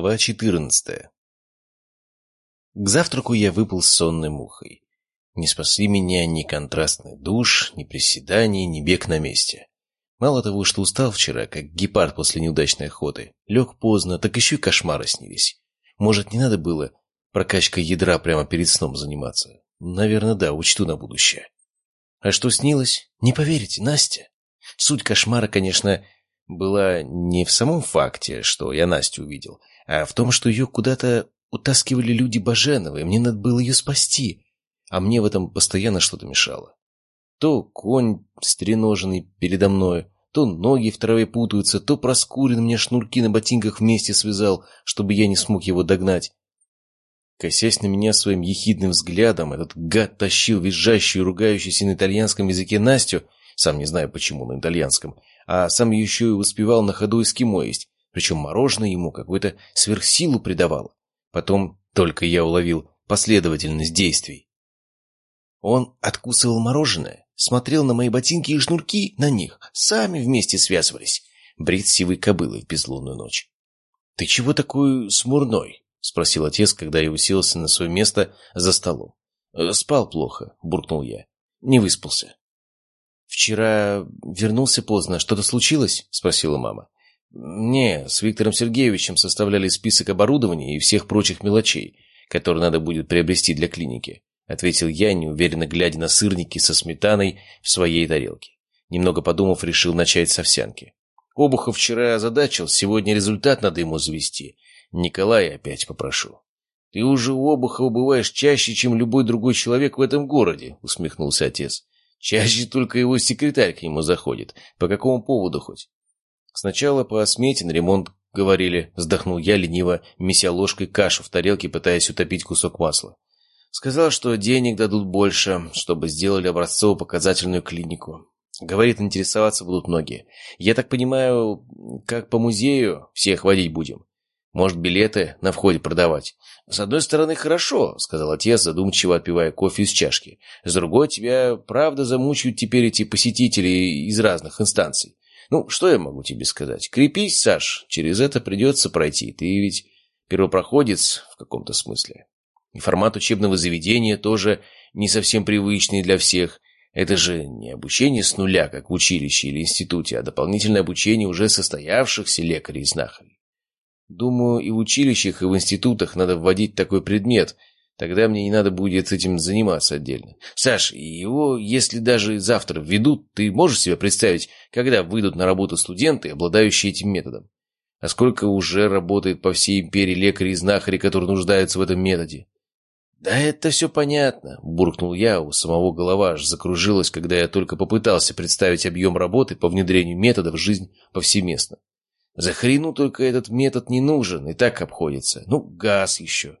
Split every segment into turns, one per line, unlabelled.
Глава 14 К завтраку я выпал сонной мухой. Не спасли меня ни контрастный душ, ни приседания, ни бег на месте. Мало того, что устал вчера, как гепард после неудачной охоты, лег поздно, так еще и кошмары снились. Может, не надо было прокачкой ядра прямо перед сном заниматься? Наверное, да, учту на будущее. А что снилось? Не поверите, Настя. Суть кошмара, конечно, была не в самом факте, что я Настю увидел, а в том, что ее куда-то утаскивали люди Баженовой, мне надо было ее спасти, а мне в этом постоянно что-то мешало. То конь стреноженный передо мной, то ноги в траве путаются, то Проскурин мне шнурки на ботинках вместе связал, чтобы я не смог его догнать. Косясь на меня своим ехидным взглядом, этот гад тащил визжащую и ругающуюся на итальянском языке Настю, сам не знаю почему на итальянском, а сам еще и успевал на ходу эскимо есть, причем мороженое ему какую-то сверхсилу придавало. Потом только я уловил последовательность действий. Он откусывал мороженое, смотрел на мои ботинки и шнурки на них, сами вместе связывались. Брит сивой кобылой в безлунную ночь. — Ты чего такой смурной? — спросил отец, когда я уселся на свое место за столом. «Э, — Спал плохо, — буркнул я. — Не выспался. «Вчера вернулся поздно. Что-то случилось?» — спросила мама. «Не, с Виктором Сергеевичем составляли список оборудования и всех прочих мелочей, которые надо будет приобрести для клиники», — ответил я, неуверенно глядя на сырники со сметаной в своей тарелке. Немного подумав, решил начать с овсянки. Обухов вчера озадачил, сегодня результат надо ему завести. Николая опять попрошу. «Ты уже у Обухова бываешь чаще, чем любой другой человек в этом городе», — усмехнулся отец. Чаще только его секретарь к нему заходит. По какому поводу хоть? Сначала по смете на ремонт говорили, вздохнул я лениво, меся ложкой кашу в тарелке, пытаясь утопить кусок масла. Сказал, что денег дадут больше, чтобы сделали образцово-показательную клинику. Говорит, интересоваться будут многие. Я так понимаю, как по музею всех водить будем. Может, билеты на входе продавать. «С одной стороны, хорошо», — сказал отец, задумчиво отпивая кофе из чашки. «С другой, тебя правда замучают теперь эти посетители из разных инстанций. Ну, что я могу тебе сказать? Крепись, Саш, через это придется пройти. Ты ведь первопроходец в каком-то смысле. И формат учебного заведения тоже не совсем привычный для всех. Это же не обучение с нуля, как в училище или институте, а дополнительное обучение уже состоявшихся лекарей и знахарей. Думаю, и в училищах, и в институтах надо вводить такой предмет. Тогда мне не надо будет этим заниматься отдельно. Саш, его, если даже завтра введут, ты можешь себе представить, когда выйдут на работу студенты, обладающие этим методом? А сколько уже работает по всей империи лекарей и знахарей, которые нуждаются в этом методе? «Да это все понятно», — буркнул я, у самого голова аж закружилась, когда я только попытался представить объем работы по внедрению метода в жизнь повсеместно. За хрену только этот метод не нужен, и так обходится. Ну, газ еще.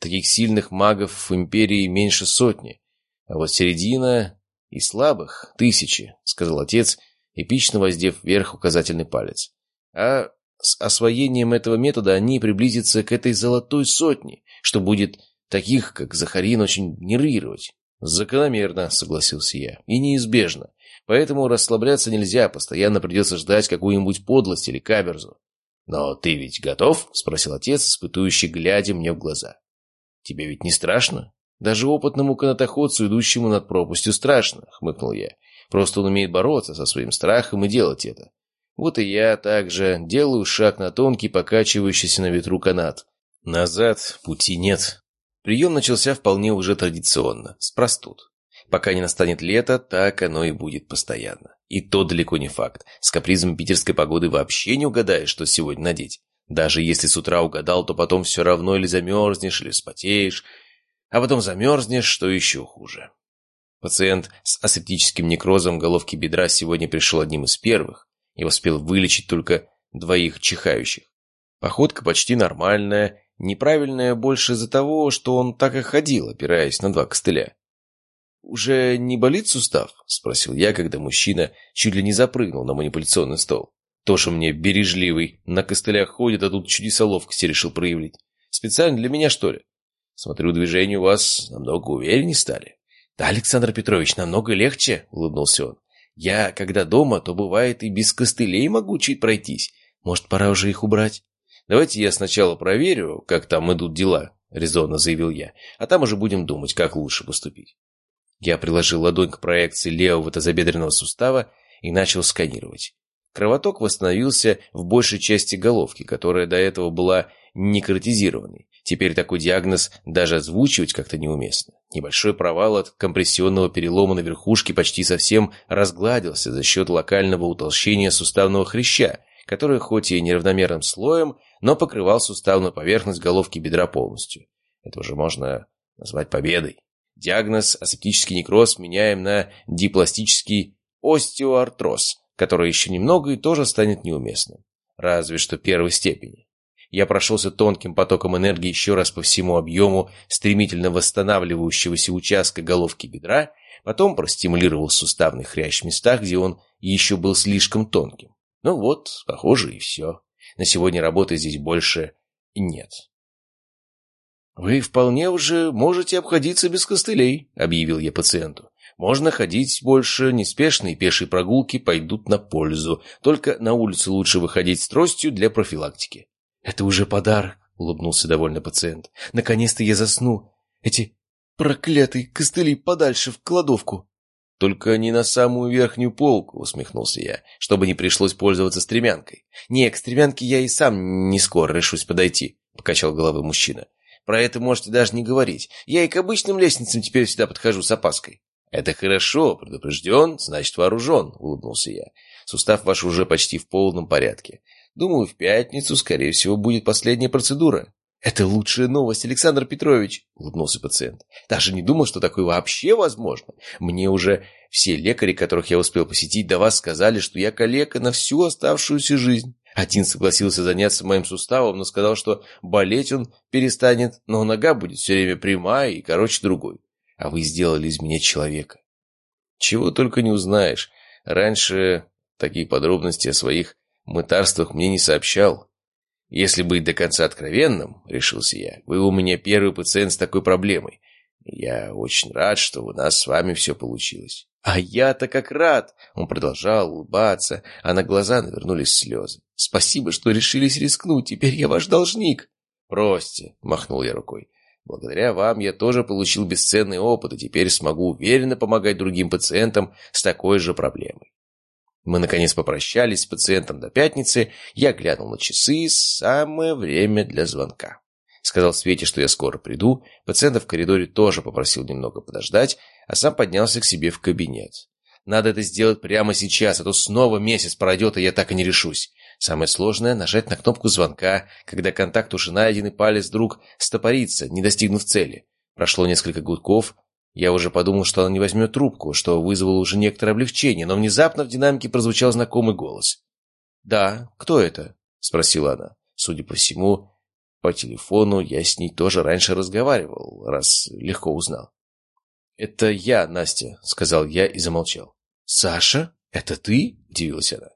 Таких сильных магов в Империи меньше сотни, а вот середина и слабых — тысячи, — сказал отец, эпично воздев вверх указательный палец. А с освоением этого метода они приблизятся к этой золотой сотне, что будет таких, как Захарин, очень нервировать. «Закономерно», — согласился я, — «и неизбежно. Поэтому расслабляться нельзя, постоянно придется ждать какую-нибудь подлость или каверзу. «Но ты ведь готов?» — спросил отец, испытующий, глядя мне в глаза. «Тебе ведь не страшно?» «Даже опытному канатоходцу, идущему над пропастью, страшно», — хмыкнул я. «Просто он умеет бороться со своим страхом и делать это. Вот и я также делаю шаг на тонкий, покачивающийся на ветру канат. Назад пути нет». Прием начался вполне уже традиционно, с простуд. Пока не настанет лето, так оно и будет постоянно. И то далеко не факт. С капризом питерской погоды вообще не угадаешь, что сегодня надеть. Даже если с утра угадал, то потом все равно или замерзнешь, или спотеешь. А потом замерзнешь, что еще хуже. Пациент с асептическим некрозом головки бедра сегодня пришел одним из первых и успел вылечить только двоих чихающих. Походка почти нормальная, неправильная больше из-за того, что он так и ходил, опираясь на два костыля. «Уже не болит сустав?» — спросил я, когда мужчина чуть ли не запрыгнул на манипуляционный стол. «Тоже мне бережливый, на костылях ходит, а тут чудеса ловкости решил проявить. Специально для меня, что ли? Смотрю, движения у вас намного увереннее стали». «Да, Александр Петрович, намного легче», — улыбнулся он. «Я, когда дома, то бывает и без костылей могу чуть пройтись. Может, пора уже их убрать?» «Давайте я сначала проверю, как там идут дела», — резонно заявил я, «а там уже будем думать, как лучше поступить». Я приложил ладонь к проекции левого тазобедренного сустава и начал сканировать. Кровоток восстановился в большей части головки, которая до этого была некротизированной. Теперь такой диагноз даже озвучивать как-то неуместно. Небольшой провал от компрессионного перелома на верхушке почти совсем разгладился за счет локального утолщения суставного хряща, который хоть и неравномерным слоем, но покрывал суставную поверхность головки бедра полностью. Это уже можно назвать победой. Диагноз асептический некроз меняем на дипластический остеоартроз, который еще немного и тоже станет неуместным. Разве что первой степени. Я прошелся тонким потоком энергии еще раз по всему объему стремительно восстанавливающегося участка головки бедра, потом простимулировал суставный хрящ в местах, где он еще был слишком тонким. Ну вот, похоже, и все. На сегодня работы здесь больше нет. «Вы вполне уже можете обходиться без костылей», — объявил я пациенту. «Можно ходить больше, неспешные пешие прогулки пойдут на пользу. Только на улицу лучше выходить с тростью для профилактики». «Это уже подарок», — улыбнулся довольно пациент. «Наконец-то я засну. Эти проклятые костыли подальше в кладовку». «Только не на самую верхнюю полку», — усмехнулся я, «чтобы не пришлось пользоваться стремянкой».
«Не, к стремянке я и сам не скоро решусь подойти», — покачал головой мужчина. Про это можете даже не говорить. Я и к обычным лестницам теперь всегда подхожу с опаской».
«Это хорошо, предупрежден, значит вооружен», — улыбнулся я. «Сустав ваш уже почти в полном порядке. Думаю, в пятницу, скорее всего, будет последняя процедура».
«Это лучшая новость, Александр Петрович», — улыбнулся пациент. «Даже не думал, что такое вообще возможно. Мне уже все лекари, которых я успел посетить, до вас сказали, что я калека на всю оставшуюся жизнь. Один согласился заняться моим суставом, но сказал, что болеть он перестанет, но нога будет все время прямая и короче другой. А вы сделали из меня человека.
Чего только не узнаешь. Раньше такие подробности о своих мытарствах мне не сообщал. Если быть до конца откровенным, решился я, вы у меня первый пациент с такой проблемой. Я очень рад, что у нас с вами все получилось.
А я-то как рад! Он продолжал улыбаться, а на глаза навернулись слезы. Спасибо, что решились рискнуть, теперь я ваш должник.
Бросьте, махнул я рукой. Благодаря вам я тоже получил бесценный опыт и теперь смогу уверенно помогать другим пациентам с такой же проблемой. Мы, наконец, попрощались с пациентом до пятницы. Я глянул на часы. Самое время для звонка. Сказал Свете, что я скоро приду. Пациента в коридоре тоже попросил немного подождать, а сам поднялся к себе в кабинет. Надо это сделать прямо сейчас, а то снова месяц пройдет, и я так и не решусь. Самое сложное — нажать на кнопку звонка, когда контакт уже найден и палец вдруг стопорится, не достигнув цели. Прошло несколько гудков. Я уже подумал, что она не возьмет трубку, что вызвало уже некоторое облегчение, но внезапно в динамике прозвучал знакомый голос.
«Да, кто это?» — спросила она.
Судя по всему, по телефону я с ней тоже раньше разговаривал, раз легко узнал.
«Это я, Настя», — сказал я и замолчал.
«Саша? Это ты?» — удивилась она.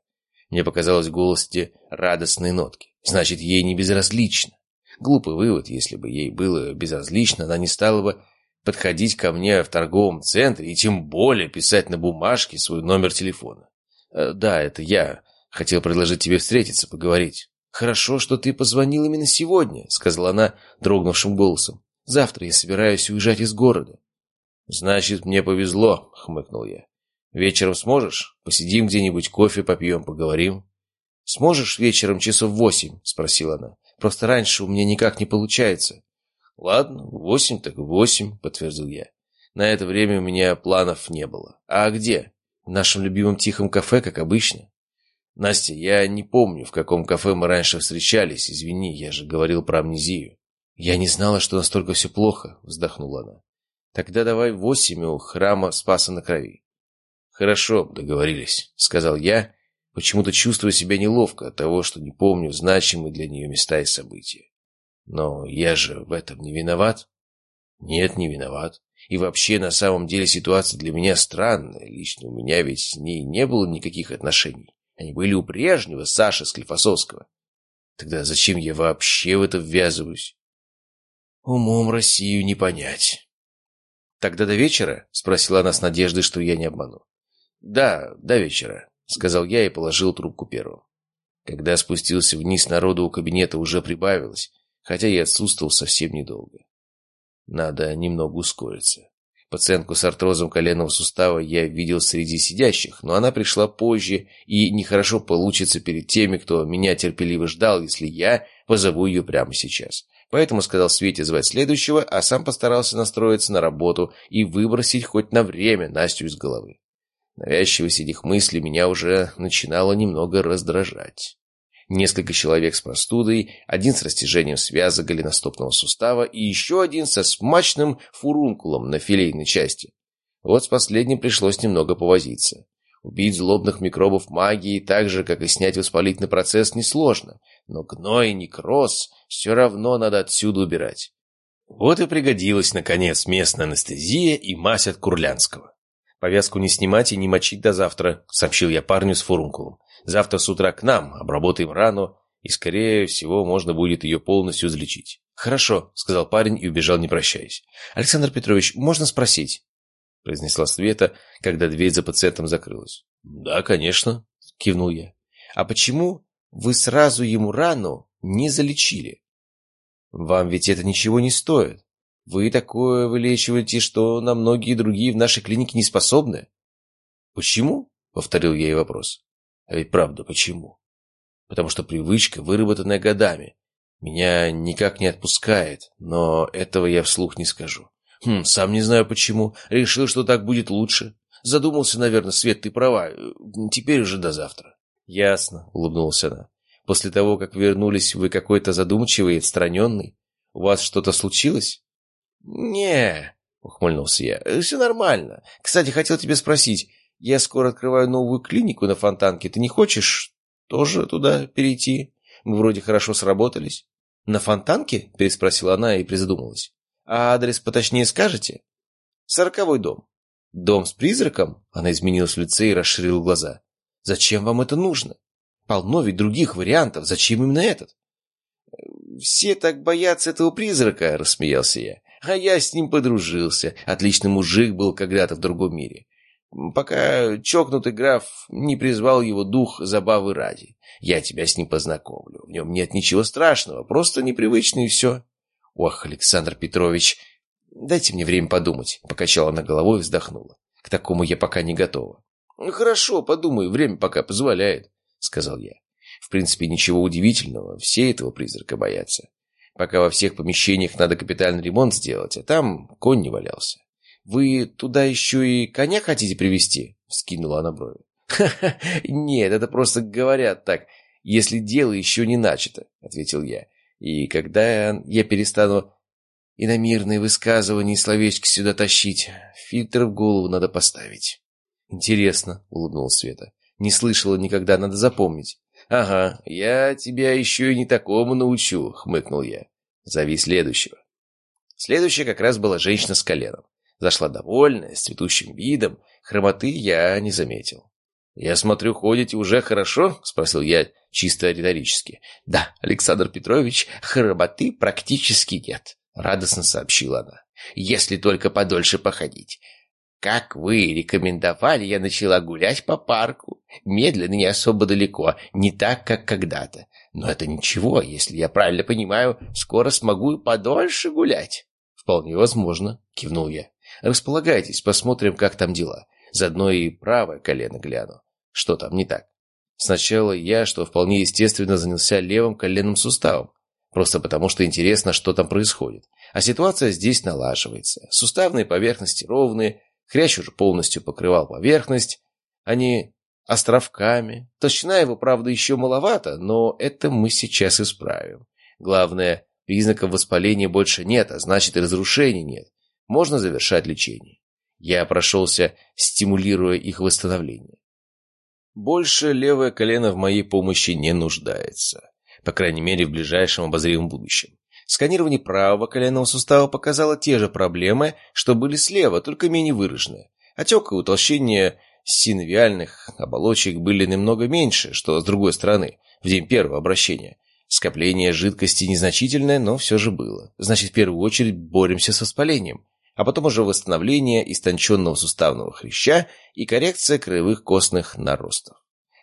Мне показалось в голосе радостные нотки. Значит, ей не безразлично. Глупый вывод, если бы ей было безразлично, она не стала бы подходить ко мне в торговом центре и тем более писать на бумажке свой номер телефона. «Э, «Да, это я. Хотел предложить тебе встретиться, поговорить».
«Хорошо, что ты позвонил именно сегодня», — сказала она дрогнувшим голосом. «Завтра я собираюсь уезжать из города».
«Значит, мне повезло», — хмыкнул я. «Вечером сможешь? Посидим где-нибудь, кофе попьем, поговорим».
«Сможешь вечером часов восемь?» — спросила она. «Просто раньше у меня никак не получается».
«Ладно, восемь так восемь», — подтвердил я. На это время у меня планов не было. «А где?»
«В нашем любимом тихом кафе, как обычно».
«Настя, я не помню, в каком кафе мы раньше встречались. Извини, я же говорил про амнезию».
«Я не знала, что настолько все плохо», — вздохнула она. «Тогда давай восемь у храма Спаса на Крови».
«Хорошо, договорились», — сказал я, почему-то чувствуя себя неловко от того, что не помню значимые для нее места и события. «Но я же в этом не виноват?» «Нет, не виноват. И вообще, на самом деле, ситуация для меня странная. Лично у меня ведь с ней не было никаких отношений. Они были у прежнего Саши Склифосовского. Тогда зачем я вообще в это ввязываюсь? Умом Россию не понять.
«Тогда до вечера?» — спросила она с надеждой, что я не обману.
«Да, до вечера», — сказал я и положил трубку первым.
Когда спустился вниз, народу у кабинета уже прибавилось, хотя я отсутствовал совсем недолго. Надо немного ускориться. Пациентку с артрозом коленного сустава я видел среди сидящих, но она пришла позже, и нехорошо получится перед теми, кто меня терпеливо ждал, если я позову ее прямо сейчас. Поэтому сказал Свете звать следующего, а сам постарался настроиться на работу и выбросить хоть на время Настю из головы. Навязчивость этих мыслей меня уже начинала немного раздражать. Несколько человек с простудой, один с растяжением связок голеностопного сустава и еще один со смачным фурункулом на филейной части. Вот с последним пришлось немного повозиться. Убить злобных микробов магии так же, как и снять воспалительный процесс, несложно. Но гной и некроз все равно надо отсюда убирать. Вот и пригодилась, наконец, местная анестезия и мазь от Курлянского. «Повязку не снимать и не мочить до завтра», — сообщил я парню с фурункулом. «Завтра с утра к нам, обработаем рану, и, скорее всего, можно будет ее полностью излечить». «Хорошо», — сказал парень и убежал, не прощаясь. «Александр Петрович, можно спросить?» — произнесла Света, когда дверь за пациентом закрылась. «Да, конечно», — кивнул я. «А почему вы сразу ему рану не залечили? Вам ведь это ничего не стоит. Вы такое вылечиваете, что на многие другие в нашей клинике не способны. Почему? Повторил я ей вопрос. А ведь правда, почему? Потому что привычка, выработанная годами, меня никак не отпускает, но этого я вслух не скажу. Хм, сам не знаю почему. Решил, что так будет лучше. Задумался, наверное, Свет, ты права. Теперь уже до завтра. Ясно, улыбнулась она. После того, как вернулись, вы какой-то задумчивый и отстраненный. У вас что-то случилось? «Не», — ухмыльнулся я, — «все нормально. Кстати, хотел тебя спросить, я скоро открываю новую клинику на Фонтанке. Ты не хочешь тоже туда перейти? Мы вроде хорошо сработались». «На Фонтанке?» — переспросила она и призадумалась. «А адрес поточнее скажете?» «Сороковой дом». «Дом с призраком?» Она изменилась в лице и расширила глаза. «Зачем вам это нужно? Полно ведь других вариантов. Зачем именно этот?» «Все так боятся этого призрака», — рассмеялся я. А я с ним подружился. Отличный мужик был когда-то в другом мире. Пока чокнутый граф не призвал его дух забавы ради. Я тебя с ним познакомлю. В нем нет ничего страшного, просто непривычно и все. Ох, Александр Петрович, дайте мне время подумать. Покачала она головой и вздохнула. К такому я пока не готова. Хорошо, подумай, время пока позволяет, сказал я. В принципе, ничего удивительного, все этого призрака боятся пока во всех помещениях надо капитальный ремонт сделать, а там конь не валялся. «Вы туда еще и коня хотите привезти?» — вскинула она брови. «Ха-ха, нет, это просто говорят так, если дело еще не начато», — ответил я. «И когда я перестану иномирные высказывания и словечки сюда тащить, фильтр в голову надо поставить». «Интересно», — улыбнулась Света. «Не слышала никогда, надо запомнить». «Ага, я тебя еще и не такому научу», — хмыкнул я. «Зови следующего». Следующая как раз была женщина с коленом. Зашла довольная, с цветущим видом. Хромоты я не заметил. «Я смотрю, ходите уже хорошо?» — спросил я чисто риторически. «Да, Александр Петрович, хромоты практически нет», — радостно сообщила она. «Если только подольше походить. Как вы рекомендовали, я начала гулять по парку. Медленно, не особо далеко, не так, как когда-то. Но это ничего, если я правильно понимаю, скоро смогу подольше гулять. Вполне возможно, кивнул я. Располагайтесь, посмотрим, как там дела. Заодно и правое колено гляну. Что там не так? Сначала я, что вполне естественно, занялся левым коленным суставом. Просто потому, что интересно, что там происходит. А ситуация здесь налаживается. Суставные поверхности ровные, Хрящ уже полностью покрывал поверхность, а не островками. Толщина его, правда, еще маловато, но это мы сейчас исправим. Главное, признаков воспаления больше нет, а значит и разрушений нет. Можно завершать лечение. Я прошелся, стимулируя их восстановление. Больше левое колено в моей помощи не нуждается. По крайней мере, в ближайшем обозримом будущем. Сканирование правого коленного сустава показало те же проблемы, что были слева, только менее выраженные. Отек и утолщение синовиальных оболочек были немного меньше, что с другой стороны, в день первого обращения. Скопление жидкости незначительное, но все же было. Значит, в первую очередь боремся с воспалением, а потом уже восстановление истонченного суставного хряща и коррекция краевых костных наростов.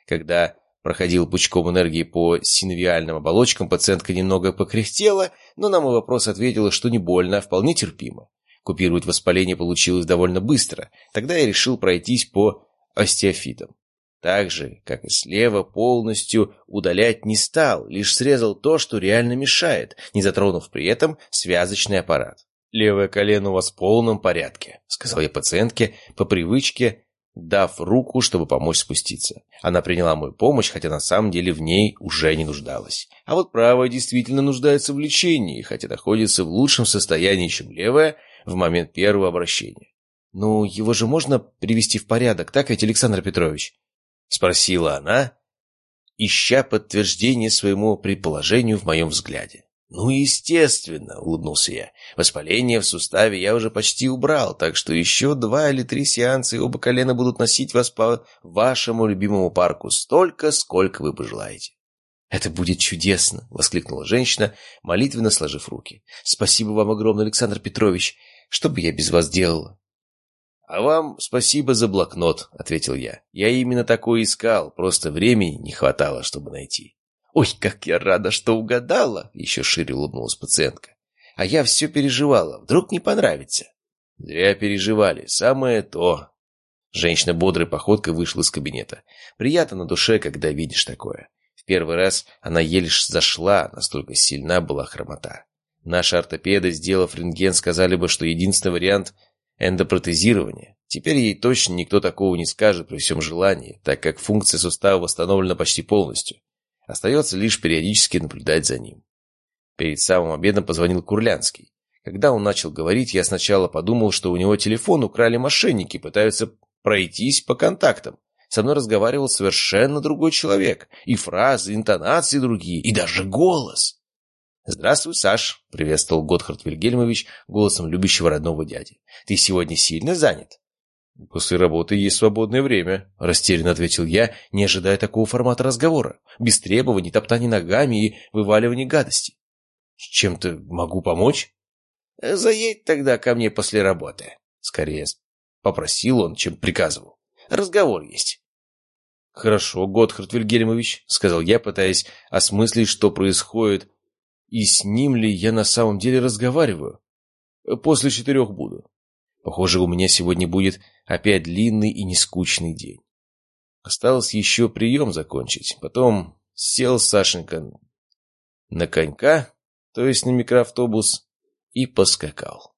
Когда проходил пучком энергии по синовиальным оболочкам, пациентка немного покряхтела, но на мой вопрос ответила, что не больно, а вполне терпимо. Купировать воспаление получилось довольно быстро. Тогда я решил пройтись по остеофитам. Так же, как и слева, полностью удалять не стал, лишь срезал то, что реально мешает, не затронув при этом связочный аппарат. «Левое колено у вас в полном порядке», — сказал я пациентке по привычке, дав руку, чтобы помочь спуститься. Она приняла мою помощь, хотя на самом деле в ней уже не нуждалась. А вот правая действительно нуждается в лечении, хотя находится в лучшем состоянии, чем левая, в момент первого обращения. «Ну, его же можно привести в порядок, так ведь, Александр Петрович?» — спросила она, ища подтверждение своему предположению в моем взгляде. «Ну, естественно», — улыбнулся я. «Воспаление в суставе я уже почти убрал, так что еще два или три сеанса, и оба колена будут носить вас по вашему любимому парку столько, сколько вы пожелаете». «Это будет чудесно!» — воскликнула женщина, молитвенно сложив руки. «Спасибо вам огромное, Александр Петрович! Что бы я без вас делала?» «А вам спасибо за блокнот», — ответил я. «Я именно такой искал, просто времени не хватало, чтобы найти». «Ой, как я рада, что угадала!» — еще шире улыбнулась пациентка. «А я все переживала. Вдруг не понравится?» «Зря переживали. Самое то». Женщина бодрой походкой вышла из кабинета. Приятно на душе, когда видишь такое. В первый раз она еле зашла, настолько сильна была хромота. Наши ортопеды, сделав рентген, сказали бы, что единственный вариант – эндопротезирование. Теперь ей точно никто такого не скажет при всем желании, так как функция сустава восстановлена почти полностью. Остается лишь периодически наблюдать за ним. Перед самым обедом позвонил Курлянский. Когда он начал говорить, я сначала подумал, что у него телефон украли мошенники, пытаются пройтись по контактам. Со мной разговаривал совершенно другой человек. И фразы, и интонации другие, и даже голос. «Здравствуй, Саш», — приветствовал Готхард Вильгельмович голосом любящего родного дяди. «Ты сегодня сильно занят?» «После работы есть свободное время», — растерянно ответил я, не ожидая такого формата разговора, без требований, топтаний ногами и вываливания гадости. «Чем-то могу помочь?» «Заедь тогда ко мне после работы», — скорее попросил он, чем приказывал. «Разговор есть». «Хорошо, Готхард Вильгельмович», — сказал я, пытаясь осмыслить, что происходит, и с ним ли я на самом деле разговариваю. «После четырех буду». Похоже, у меня сегодня будет опять длинный и нескучный день. Осталось еще прием закончить. Потом сел Сашенька на конька, то есть на микроавтобус, и поскакал.